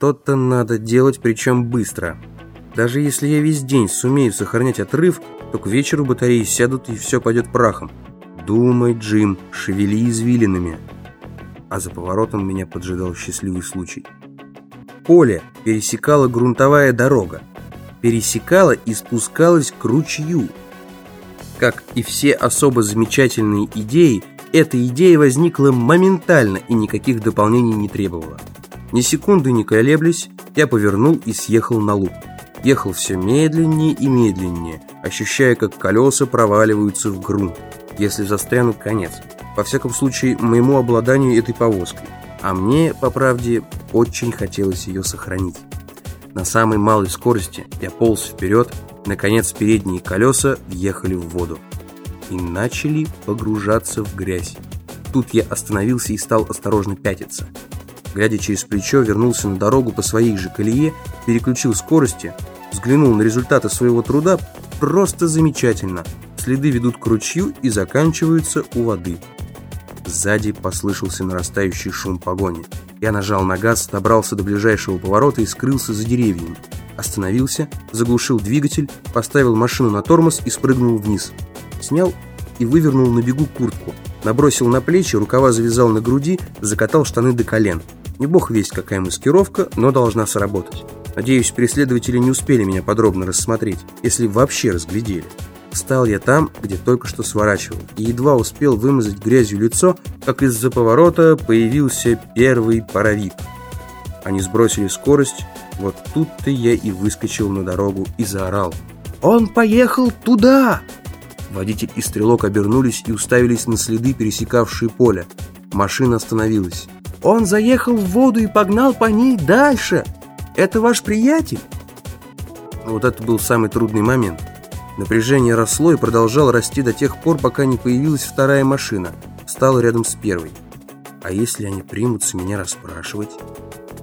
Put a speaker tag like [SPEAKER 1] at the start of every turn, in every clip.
[SPEAKER 1] Что-то надо делать, причем быстро. Даже если я весь день сумею сохранять отрыв, то к вечеру батареи сядут и все пойдет прахом. Думай, Джим, шевели извилинами. А за поворотом меня поджидал счастливый случай. Поле пересекала грунтовая дорога. Пересекала и спускалась к ручью. Как и все особо замечательные идеи, эта идея возникла моментально и никаких дополнений не требовала. Ни секунды не колеблясь, я повернул и съехал на луг. Ехал все медленнее и медленнее, ощущая, как колеса проваливаются в грунт, если застрянут конец. Во всяком случае, моему обладанию этой повозкой. А мне, по правде, очень хотелось ее сохранить. На самой малой скорости я полз вперед, наконец передние колеса въехали в воду и начали погружаться в грязь. Тут я остановился и стал осторожно пятиться. Глядя через плечо, вернулся на дорогу по своей же колее, переключил скорости, взглянул на результаты своего труда. Просто замечательно. Следы ведут к ручью и заканчиваются у воды. Сзади послышался нарастающий шум погони. Я нажал на газ, добрался до ближайшего поворота и скрылся за деревьями. Остановился, заглушил двигатель, поставил машину на тормоз и спрыгнул вниз. Снял и вывернул на бегу куртку. Набросил на плечи, рукава завязал на груди, закатал штаны до колен. Не бог весть, какая маскировка, но должна сработать. Надеюсь, преследователи не успели меня подробно рассмотреть, если вообще разглядели. Встал я там, где только что сворачивал, и едва успел вымазать грязью лицо, как из-за поворота появился первый паровик. Они сбросили скорость, вот тут-то я и выскочил на дорогу и заорал. «Он поехал туда!» Водитель и стрелок обернулись и уставились на следы, пересекавшие поле. Машина остановилась. «Он заехал в воду и погнал по ней дальше! Это ваш приятель?» Вот это был самый трудный момент. Напряжение росло и продолжало расти до тех пор, пока не появилась вторая машина. Стала рядом с первой. А если они примутся меня расспрашивать?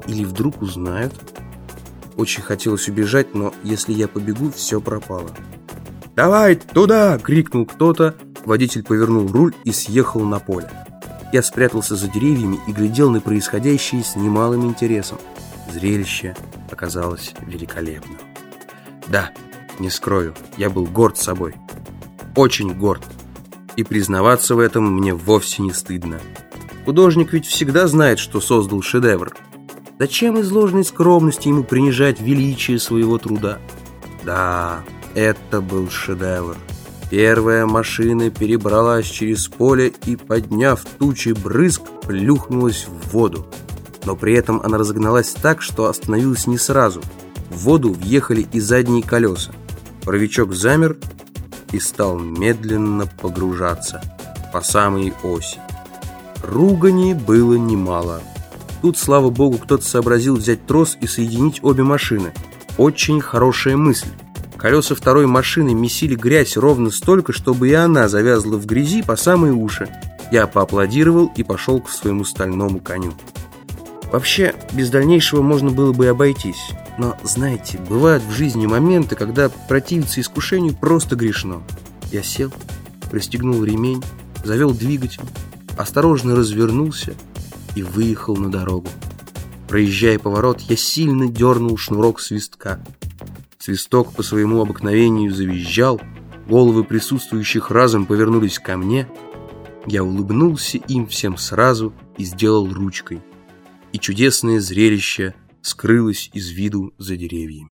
[SPEAKER 1] Или вдруг узнают? Очень хотелось убежать, но если я побегу, все пропало. «Давай туда!» — крикнул кто-то. Водитель повернул руль и съехал на поле. Я спрятался за деревьями и глядел на происходящее с немалым интересом. Зрелище оказалось великолепным. Да, не скрою, я был горд собой. Очень горд. И признаваться в этом мне вовсе не стыдно. Художник ведь всегда знает, что создал шедевр. Зачем из ложной скромности ему принижать величие своего труда? Да, это был шедевр. Первая машина перебралась через поле и, подняв тучи брызг, плюхнулась в воду. Но при этом она разогналась так, что остановилась не сразу. В воду въехали и задние колеса. Паровичок замер и стал медленно погружаться по самой оси. Ругани было немало. Тут, слава богу, кто-то сообразил взять трос и соединить обе машины. Очень хорошая мысль. Колеса второй машины месили грязь ровно столько, чтобы и она завязла в грязи по самые уши. Я поаплодировал и пошел к своему стальному коню. Вообще, без дальнейшего можно было бы и обойтись. Но, знаете, бывают в жизни моменты, когда противиться искушению просто грешно. Я сел, пристегнул ремень, завел двигатель, осторожно развернулся и выехал на дорогу. Проезжая поворот, я сильно дернул шнурок свистка. Свисток по своему обыкновению завизжал, головы присутствующих разом повернулись ко мне. Я улыбнулся им всем сразу и сделал ручкой. И чудесное зрелище скрылось из виду за деревьями.